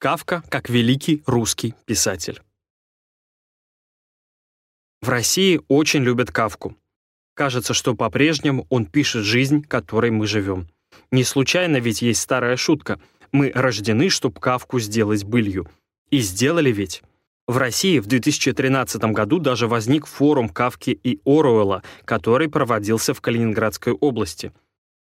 Кавка как великий русский писатель. В России очень любят Кавку. Кажется, что по-прежнему он пишет жизнь, которой мы живем. Не случайно ведь есть старая шутка «Мы рождены, чтобы Кавку сделать былью». И сделали ведь. В России в 2013 году даже возник форум Кавки и Оруэлла, который проводился в Калининградской области.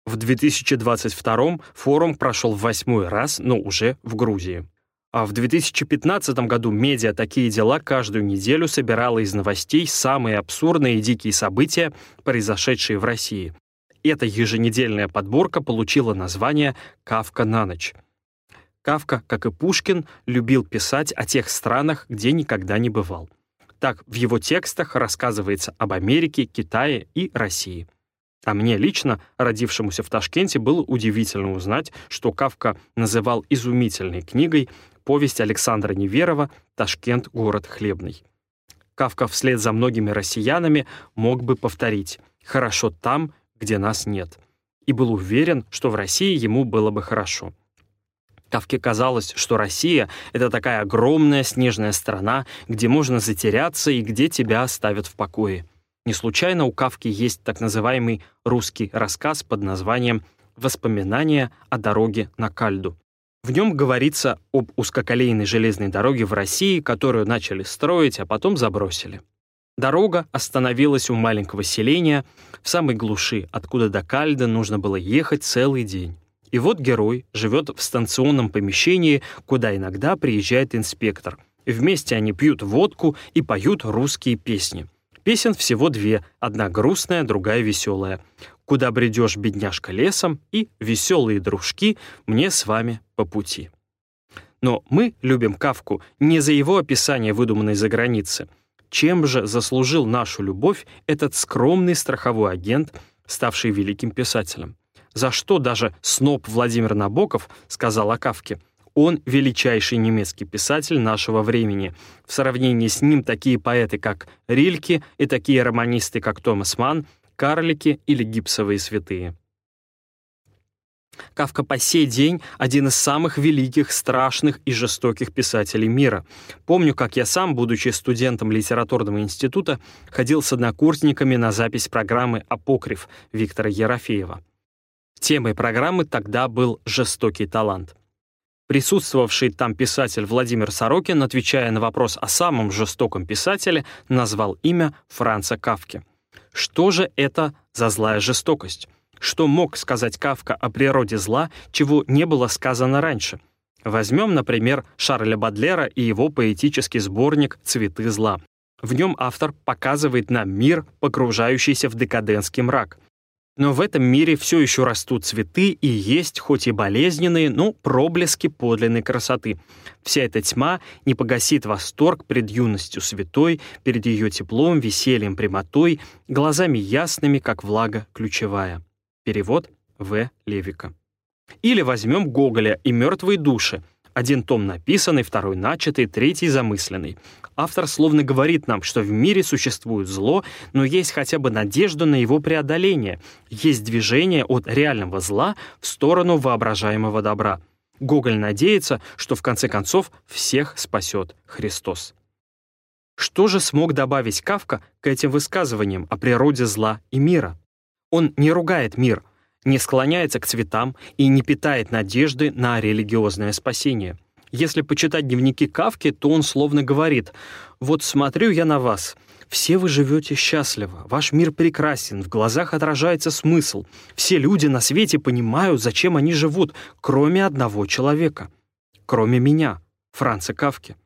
В 2022 форум прошел в восьмой раз, но уже в Грузии. А в 2015 году медиа «Такие дела» каждую неделю собирала из новостей самые абсурдные и дикие события, произошедшие в России. Эта еженедельная подборка получила название «Кавка на ночь». Кавка, как и Пушкин, любил писать о тех странах, где никогда не бывал. Так в его текстах рассказывается об Америке, Китае и России. А мне лично, родившемуся в Ташкенте, было удивительно узнать, что Кавка называл изумительной книгой повесть Александра Неверова «Ташкент. Город хлебный». Кавка вслед за многими россиянами мог бы повторить «хорошо там, где нас нет», и был уверен, что в России ему было бы хорошо. Кавке казалось, что Россия — это такая огромная снежная страна, где можно затеряться и где тебя оставят в покое. Не случайно у Кавки есть так называемый русский рассказ под названием «Воспоминания о дороге на Кальду». В нем говорится об узкоколейной железной дороге в России, которую начали строить, а потом забросили. Дорога остановилась у маленького селения в самой глуши, откуда до Кальда нужно было ехать целый день. И вот герой живет в станционном помещении, куда иногда приезжает инспектор. Вместе они пьют водку и поют русские песни. Песен всего две, одна грустная, другая веселая. «Куда бредешь, бедняжка, лесом» и «Веселые дружки, мне с вами по пути». Но мы любим Кавку не за его описание, выдуманной за границы. Чем же заслужил нашу любовь этот скромный страховой агент, ставший великим писателем? За что даже сноб Владимир Набоков сказал о Кавке – он величайший немецкий писатель нашего времени. В сравнении с ним такие поэты, как Рильке, и такие романисты, как Томас Манн, карлики или гипсовые святые. Кавка по сей день один из самых великих, страшных и жестоких писателей мира. Помню, как я сам, будучи студентом литературного института, ходил с однокурсниками на запись программы «Апокриф» Виктора Ерофеева. Темой программы тогда был «Жестокий талант». Присутствовавший там писатель Владимир Сорокин, отвечая на вопрос о самом жестоком писателе, назвал имя Франца Кавки. Что же это за злая жестокость? Что мог сказать Кавка о природе зла, чего не было сказано раньше? Возьмем, например, Шарля Бадлера и его поэтический сборник «Цветы зла». В нем автор показывает нам мир, погружающийся в декадентский мрак. Но в этом мире все еще растут цветы и есть, хоть и болезненные, но проблески подлинной красоты. Вся эта тьма не погасит восторг пред юностью святой, перед ее теплом, весельем, прямотой, глазами ясными, как влага ключевая. Перевод В. Левика. Или возьмем Гоголя и «Мертвые души», один том написанный, второй начатый, третий замысленный. Автор словно говорит нам, что в мире существует зло, но есть хотя бы надежда на его преодоление. Есть движение от реального зла в сторону воображаемого добра. Гоголь надеется, что в конце концов всех спасет Христос. Что же смог добавить Кавка к этим высказываниям о природе зла и мира? Он не ругает мир — не склоняется к цветам и не питает надежды на религиозное спасение. Если почитать дневники Кавки, то он словно говорит «Вот смотрю я на вас, все вы живете счастливо, ваш мир прекрасен, в глазах отражается смысл, все люди на свете понимают, зачем они живут, кроме одного человека, кроме меня, Франца Кавки».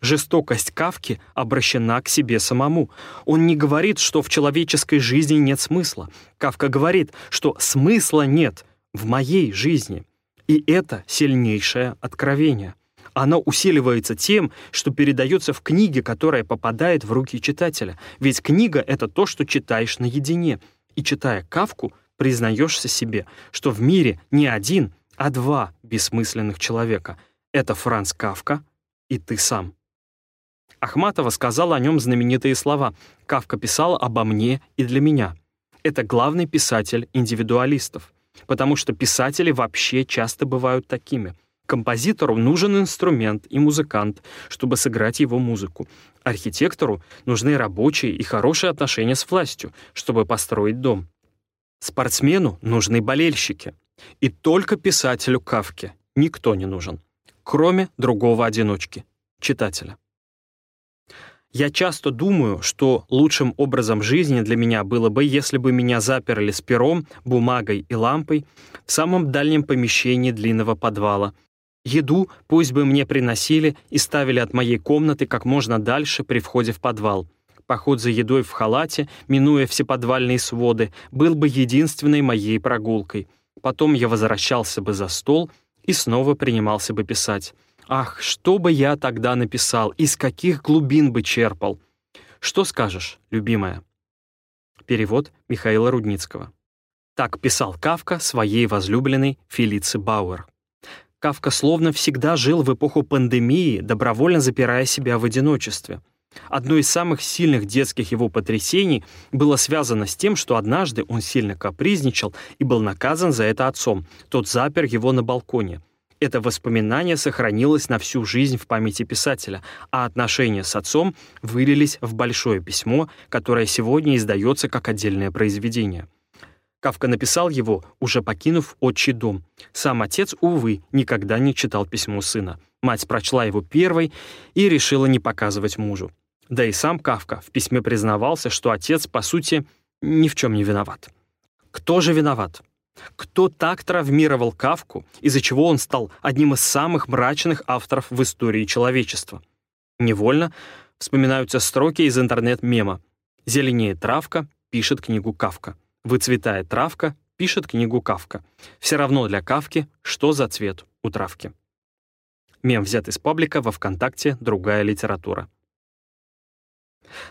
Жестокость Кавки обращена к себе самому. Он не говорит, что в человеческой жизни нет смысла. Кавка говорит, что смысла нет в моей жизни. И это сильнейшее откровение. Оно усиливается тем, что передается в книге, которая попадает в руки читателя. Ведь книга — это то, что читаешь наедине. И читая Кавку, признаешься себе, что в мире не один, а два бессмысленных человека. Это Франц Кавка и ты сам. Ахматова сказала о нем знаменитые слова «Кавка писал обо мне и для меня». Это главный писатель индивидуалистов, потому что писатели вообще часто бывают такими. Композитору нужен инструмент и музыкант, чтобы сыграть его музыку. Архитектору нужны рабочие и хорошие отношения с властью, чтобы построить дом. Спортсмену нужны болельщики. И только писателю Кавке никто не нужен, кроме другого одиночки — читателя. Я часто думаю, что лучшим образом жизни для меня было бы, если бы меня заперли с пером, бумагой и лампой в самом дальнем помещении длинного подвала. Еду пусть бы мне приносили и ставили от моей комнаты как можно дальше при входе в подвал. Поход за едой в халате, минуя все подвальные своды, был бы единственной моей прогулкой. Потом я возвращался бы за стол и снова принимался бы писать. Ах, что бы я тогда написал, из каких глубин бы черпал. Что скажешь, любимая? Перевод Михаила Рудницкого. Так писал Кавка своей возлюбленной Фелице Бауэр. Кавка словно всегда жил в эпоху пандемии, добровольно запирая себя в одиночестве. Одно из самых сильных детских его потрясений было связано с тем, что однажды он сильно капризничал и был наказан за это отцом. Тот запер его на балконе. Это воспоминание сохранилось на всю жизнь в памяти писателя, а отношения с отцом вылились в большое письмо, которое сегодня издается как отдельное произведение. Кавка написал его, уже покинув отчий дом. Сам отец, увы, никогда не читал письмо сына. Мать прочла его первой и решила не показывать мужу. Да и сам Кавка в письме признавался, что отец, по сути, ни в чем не виноват. Кто же виноват? Кто так травмировал Кавку, из-за чего он стал одним из самых мрачных авторов в истории человечества? Невольно вспоминаются строки из интернет-мема. «Зеленеет травка, пишет книгу Кавка. Выцветает травка, пишет книгу Кавка. Все равно для Кавки, что за цвет у травки». Мем взят из паблика во ВКонтакте «Другая литература».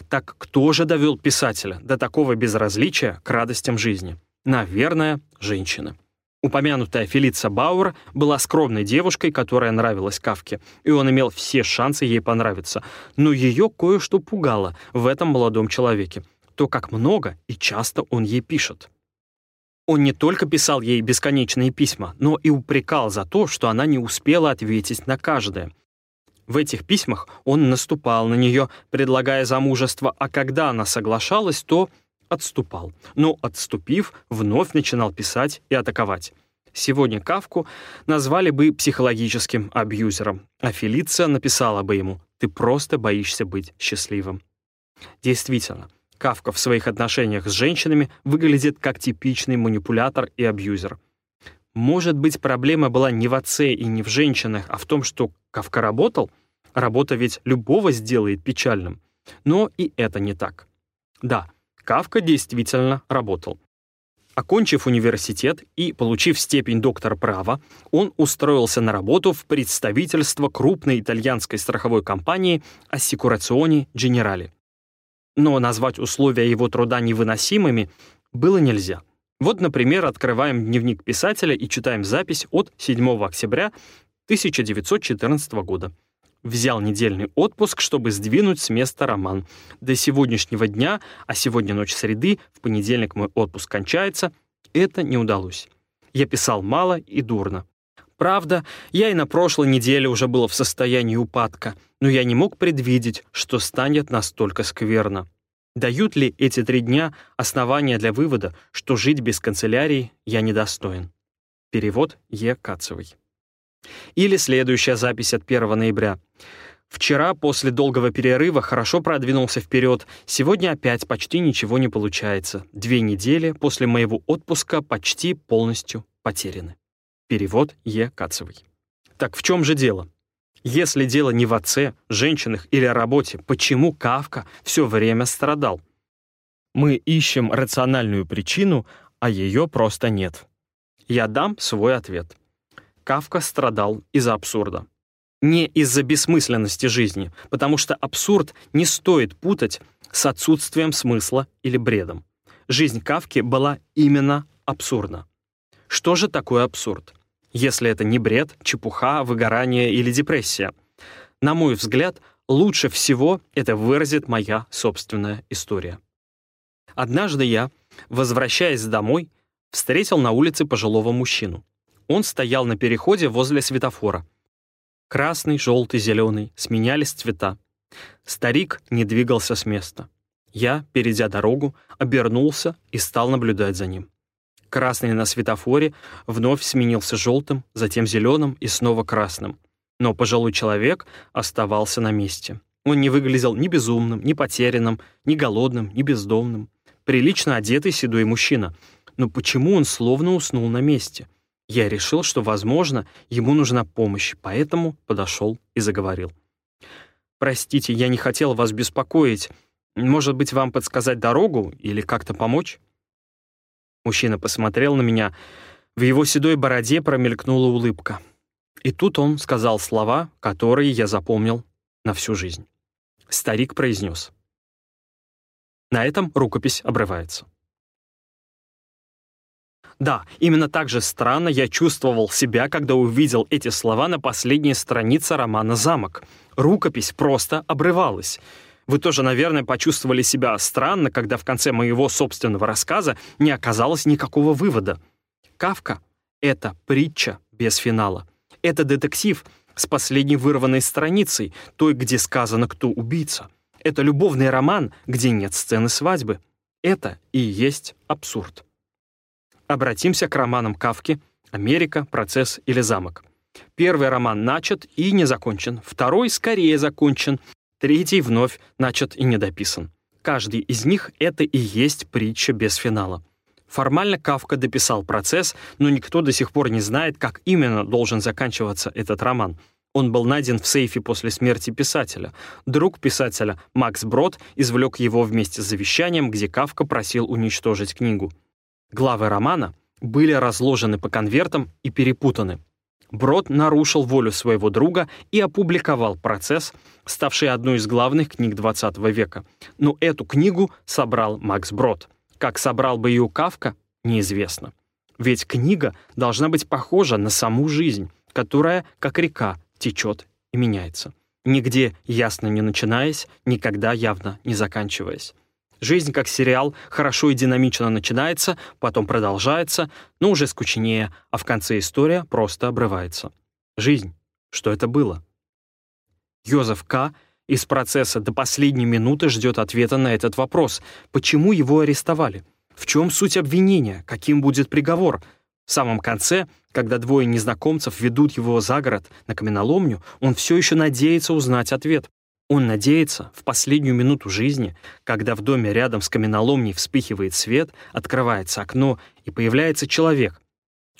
Так кто же довел писателя до такого безразличия к радостям жизни? Наверное, женщина. Упомянутая Фелица Бауэр была скромной девушкой, которая нравилась Кавке, и он имел все шансы ей понравиться. Но ее кое-что пугало в этом молодом человеке. То, как много и часто он ей пишет. Он не только писал ей бесконечные письма, но и упрекал за то, что она не успела ответить на каждое. В этих письмах он наступал на нее, предлагая замужество, а когда она соглашалась, то отступал. Но, отступив, вновь начинал писать и атаковать. Сегодня Кавку назвали бы психологическим абьюзером, а Фелиция написала бы ему «Ты просто боишься быть счастливым». Действительно, Кавка в своих отношениях с женщинами выглядит как типичный манипулятор и абьюзер. Может быть, проблема была не в отце и не в женщинах, а в том, что Кавка работал? Работа ведь любого сделает печальным. Но и это не так. Да, Кавка действительно работал. Окончив университет и получив степень доктора права, он устроился на работу в представительство крупной итальянской страховой компании Assicurazioni Generale. Но назвать условия его труда невыносимыми было нельзя. Вот, например, открываем дневник писателя и читаем запись от 7 октября 1914 года. Взял недельный отпуск, чтобы сдвинуть с места роман. До сегодняшнего дня, а сегодня ночь среды, в понедельник мой отпуск кончается, это не удалось. Я писал мало и дурно. Правда, я и на прошлой неделе уже был в состоянии упадка, но я не мог предвидеть, что станет настолько скверно. Дают ли эти три дня основания для вывода, что жить без канцелярии я недостоин? Перевод Е. Кацевой. Или следующая запись от 1 ноября. Вчера, после долгого перерыва, хорошо продвинулся вперед. Сегодня опять почти ничего не получается. Две недели после моего отпуска почти полностью потеряны. Перевод Е. Кацевой. Так в чем же дело? Если дело не в отце, женщинах или работе, почему Кавка все время страдал? Мы ищем рациональную причину, а ее просто нет. Я дам свой ответ. Кавка страдал из-за абсурда. Не из-за бессмысленности жизни, потому что абсурд не стоит путать с отсутствием смысла или бредом. Жизнь Кавки была именно абсурдна. Что же такое абсурд? если это не бред, чепуха, выгорание или депрессия. На мой взгляд, лучше всего это выразит моя собственная история. Однажды я, возвращаясь домой, встретил на улице пожилого мужчину. Он стоял на переходе возле светофора. Красный, желтый, зеленый сменялись цвета. Старик не двигался с места. Я, перейдя дорогу, обернулся и стал наблюдать за ним. Красный на светофоре вновь сменился желтым, затем зеленым и снова красным. Но пожилой человек оставался на месте. Он не выглядел ни безумным, ни потерянным, ни голодным, ни бездомным. Прилично одетый седой мужчина. Но почему он словно уснул на месте? Я решил, что, возможно, ему нужна помощь, поэтому подошел и заговорил. «Простите, я не хотел вас беспокоить. Может быть, вам подсказать дорогу или как-то помочь?» Мужчина посмотрел на меня. В его седой бороде промелькнула улыбка. И тут он сказал слова, которые я запомнил на всю жизнь. Старик произнес. На этом рукопись обрывается. Да, именно так же странно я чувствовал себя, когда увидел эти слова на последней странице романа «Замок». Рукопись просто обрывалась. Вы тоже, наверное, почувствовали себя странно, когда в конце моего собственного рассказа не оказалось никакого вывода. Кавка — это притча без финала. Это детектив с последней вырванной страницей, той, где сказано, кто убийца. Это любовный роман, где нет сцены свадьбы. Это и есть абсурд. Обратимся к романам Кавки «Америка», «Процесс» или «Замок». Первый роман начат и не закончен, второй скорее закончен, третий вновь начат и недописан. Каждый из них — это и есть притча без финала. Формально Кавка дописал процесс, но никто до сих пор не знает, как именно должен заканчиваться этот роман. Он был найден в сейфе после смерти писателя. Друг писателя, Макс Брод, извлек его вместе с завещанием, где Кавка просил уничтожить книгу. Главы романа были разложены по конвертам и перепутаны. Брод нарушил волю своего друга и опубликовал процесс, ставший одной из главных книг XX века. Но эту книгу собрал Макс Брод — как собрал бы ее Кавка, неизвестно. Ведь книга должна быть похожа на саму жизнь, которая, как река, течет и меняется. Нигде ясно не начинаясь, никогда явно не заканчиваясь. Жизнь, как сериал, хорошо и динамично начинается, потом продолжается, но уже скучнее, а в конце история просто обрывается. Жизнь. Что это было? Йозеф К из процесса до последней минуты ждет ответа на этот вопрос. Почему его арестовали? В чем суть обвинения? Каким будет приговор? В самом конце, когда двое незнакомцев ведут его за город на каменоломню, он все еще надеется узнать ответ. Он надеется в последнюю минуту жизни, когда в доме рядом с каменоломней вспыхивает свет, открывается окно и появляется человек.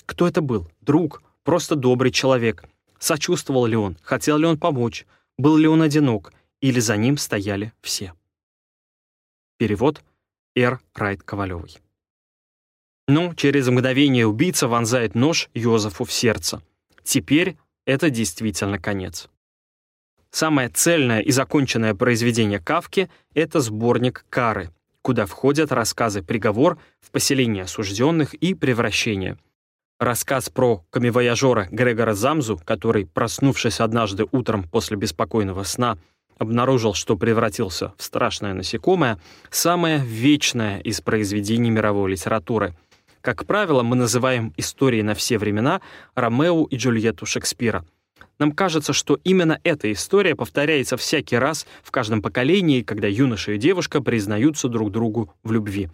Кто это был? Друг? Просто добрый человек? Сочувствовал ли он? Хотел ли он помочь? Был ли он одинок? или за ним стояли все. Перевод Р. Райт Ковалевой. Ну, через мгновение убийца вонзает нож Йозефу в сердце. Теперь это действительно конец. Самое цельное и законченное произведение Кавки — это сборник «Кары», куда входят рассказы «Приговор», «В поселении осужденных» и «Превращение». Рассказ про камевояжера Грегора Замзу, который, проснувшись однажды утром после беспокойного сна, обнаружил, что превратился в страшное насекомое, самое вечное из произведений мировой литературы. Как правило, мы называем историей на все времена Ромео и Джульетту Шекспира. Нам кажется, что именно эта история повторяется всякий раз в каждом поколении, когда юноша и девушка признаются друг другу в любви.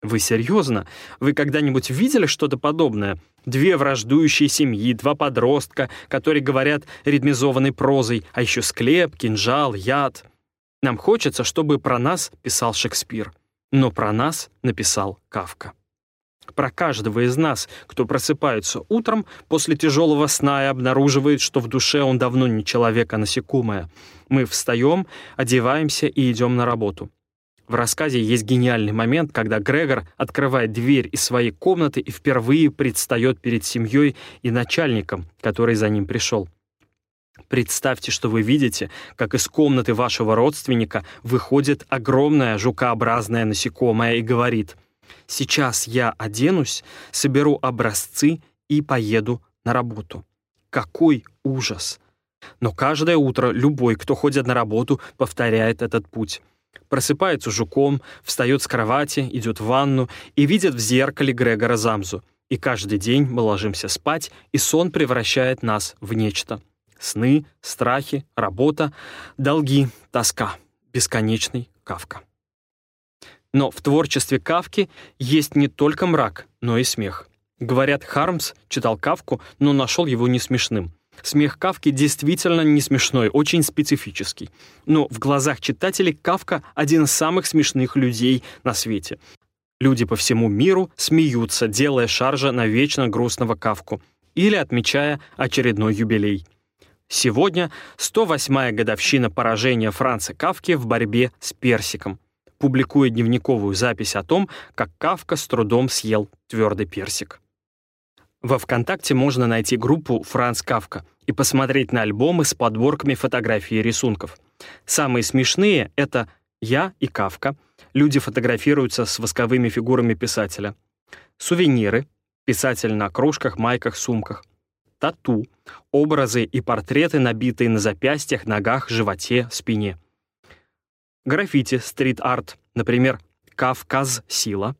Вы серьезно? Вы когда-нибудь видели что-то подобное? Две враждующие семьи, два подростка, которые говорят ритмизованной прозой, а еще склеп, кинжал, яд. Нам хочется, чтобы про нас писал Шекспир. Но про нас написал Кавка. Про каждого из нас, кто просыпается утром после тяжелого сна и обнаруживает, что в душе он давно не человек, а насекомое. Мы встаем, одеваемся и идем на работу. В рассказе есть гениальный момент, когда Грегор открывает дверь из своей комнаты и впервые предстает перед семьей и начальником, который за ним пришел. Представьте, что вы видите, как из комнаты вашего родственника выходит огромное жукообразное насекомое и говорит «Сейчас я оденусь, соберу образцы и поеду на работу». Какой ужас! Но каждое утро любой, кто ходит на работу, повторяет этот путь. Просыпается жуком, встает с кровати, идет в ванну и видит в зеркале Грегора Замзу. И каждый день мы ложимся спать, и сон превращает нас в нечто. Сны, страхи, работа, долги, тоска. Бесконечный Кавка. Но в творчестве Кавки есть не только мрак, но и смех. Говорят, Хармс читал Кавку, но нашел его не смешным. Смех Кавки действительно не смешной, очень специфический. Но в глазах читателей Кавка — один из самых смешных людей на свете. Люди по всему миру смеются, делая шаржа на вечно грустного Кавку или отмечая очередной юбилей. Сегодня 108-я годовщина поражения Франца Кавки в борьбе с персиком. Публикует дневниковую запись о том, как Кавка с трудом съел твердый персик. Во ВКонтакте можно найти группу «Франц Кавка» и посмотреть на альбомы с подборками фотографий и рисунков. Самые смешные — это «Я» и «Кавка». Люди фотографируются с восковыми фигурами писателя. Сувениры. Писатель на кружках, майках, сумках. Тату. Образы и портреты, набитые на запястьях, ногах, животе, спине. Граффити, стрит-арт, например, «Кавказ. Сила»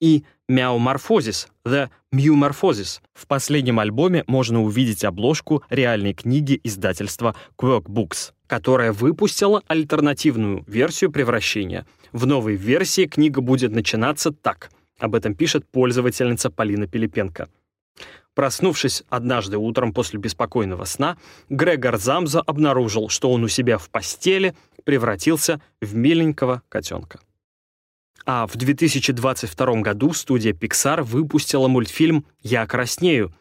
и «Мяуморфозис» «The Mewmorphosis». В последнем альбоме можно увидеть обложку реальной книги издательства Quirk Books, которая выпустила альтернативную версию превращения. В новой версии книга будет начинаться так. Об этом пишет пользовательница Полина Пилипенко. Проснувшись однажды утром после беспокойного сна, Грегор Замза обнаружил, что он у себя в постели превратился в миленького котенка. А в 2022 году студия Pixar выпустила мультфильм «Я краснею».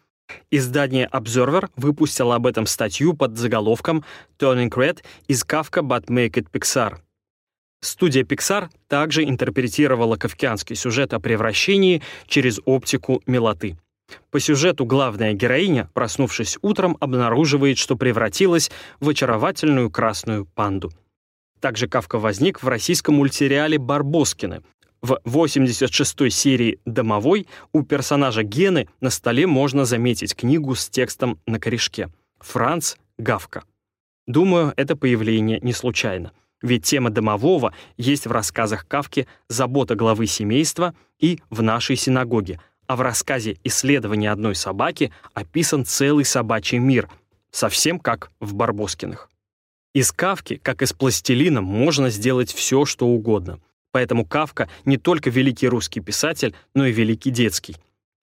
Издание Observer выпустило об этом статью под заголовком «Turning Red is Kafka but make it Pixar». Студия Pixar также интерпретировала кавкианский сюжет о превращении через оптику милоты. По сюжету главная героиня, проснувшись утром, обнаруживает, что превратилась в очаровательную красную панду. Также Кавка возник в российском мультсериале «Барбоскины», в 86-й серии «Домовой» у персонажа Гены на столе можно заметить книгу с текстом на корешке «Франц Гавка». Думаю, это появление не случайно. Ведь тема домового есть в рассказах Кавки «Забота главы семейства» и «В нашей синагоге», а в рассказе «Исследование одной собаки» описан целый собачий мир, совсем как в Барбоскиных. Из Кавки, как из пластилина, можно сделать все, что угодно. Поэтому Кавка не только великий русский писатель, но и великий детский.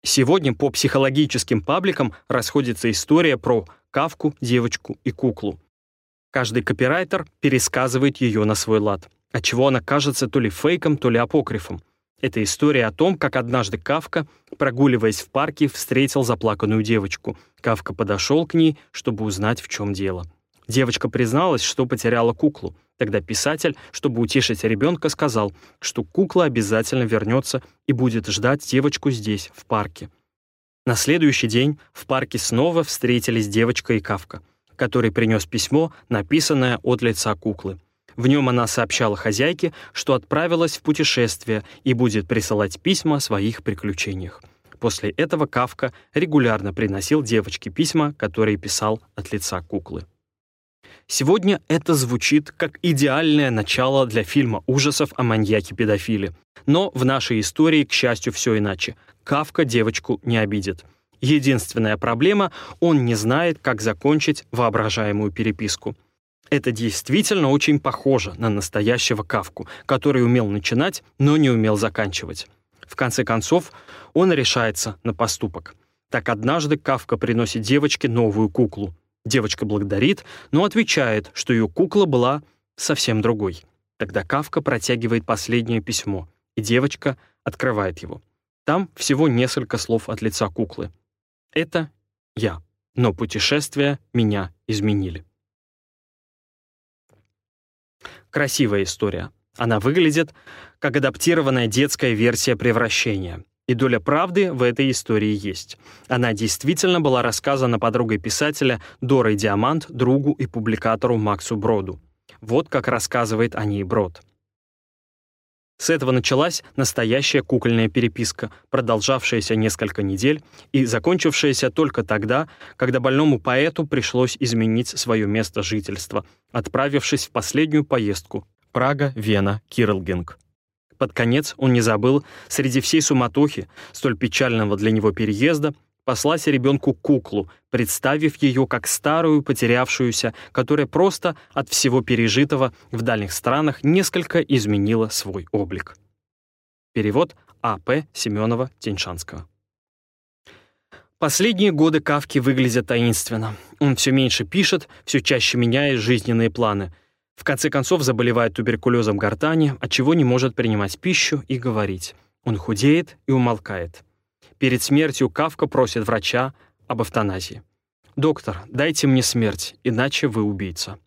Сегодня по психологическим пабликам расходится история про Кавку, девочку и куклу. Каждый копирайтер пересказывает ее на свой лад, отчего она кажется то ли фейком, то ли апокрифом. Это история о том, как однажды Кавка, прогуливаясь в парке, встретил заплаканную девочку. Кавка подошел к ней, чтобы узнать, в чем дело. Девочка призналась, что потеряла куклу. Тогда писатель, чтобы утешить ребенка, сказал, что кукла обязательно вернется и будет ждать девочку здесь, в парке. На следующий день в парке снова встретились девочка и Кавка, который принес письмо, написанное от лица куклы. В нем она сообщала хозяйке, что отправилась в путешествие и будет присылать письма о своих приключениях. После этого Кавка регулярно приносил девочке письма, которые писал от лица куклы. Сегодня это звучит как идеальное начало для фильма ужасов о маньяке-педофиле. Но в нашей истории, к счастью, все иначе. Кавка девочку не обидит. Единственная проблема — он не знает, как закончить воображаемую переписку. Это действительно очень похоже на настоящего Кавку, который умел начинать, но не умел заканчивать. В конце концов, он решается на поступок. Так однажды Кавка приносит девочке новую куклу. Девочка благодарит, но отвечает, что ее кукла была совсем другой. Тогда Кавка протягивает последнее письмо, и девочка открывает его. Там всего несколько слов от лица куклы. «Это я, но путешествия меня изменили». Красивая история. Она выглядит как адаптированная детская версия превращения. И доля правды в этой истории есть. Она действительно была рассказана подругой писателя Дорой Диамант, другу и публикатору Максу Броду. Вот как рассказывает о ней Брод. С этого началась настоящая кукольная переписка, продолжавшаяся несколько недель и закончившаяся только тогда, когда больному поэту пришлось изменить свое место жительства, отправившись в последнюю поездку — Прага, Вена, Кирлгинг. Под конец он не забыл, среди всей суматохи, столь печального для него переезда, послать ребенку куклу, представив ее как старую потерявшуюся, которая просто от всего пережитого в дальних странах несколько изменила свой облик. Перевод А.П. Семенова-Теньшанского. Последние годы Кавки выглядят таинственно. Он все меньше пишет, все чаще меняет жизненные планы. В конце концов заболевает туберкулезом гортани, от чего не может принимать пищу и говорить. Он худеет и умолкает. Перед смертью Кавка просит врача об эвтаназии. «Доктор, дайте мне смерть, иначе вы убийца».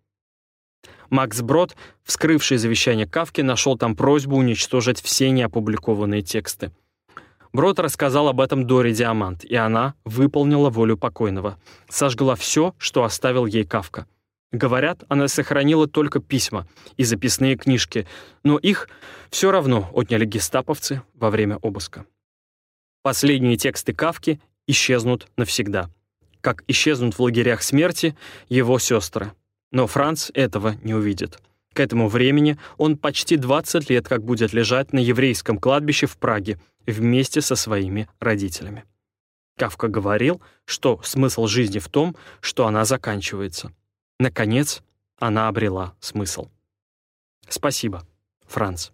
Макс Брод, вскрывший завещание Кавки, нашел там просьбу уничтожить все неопубликованные тексты. Брод рассказал об этом Доре Диамант, и она выполнила волю покойного. Сожгла все, что оставил ей Кавка. Говорят, она сохранила только письма и записные книжки, но их все равно отняли гестаповцы во время обыска. Последние тексты Кавки исчезнут навсегда, как исчезнут в лагерях смерти его сестры. Но Франц этого не увидит. К этому времени он почти 20 лет как будет лежать на еврейском кладбище в Праге вместе со своими родителями. Кавка говорил, что смысл жизни в том, что она заканчивается. Наконец, она обрела смысл. Спасибо, Франц.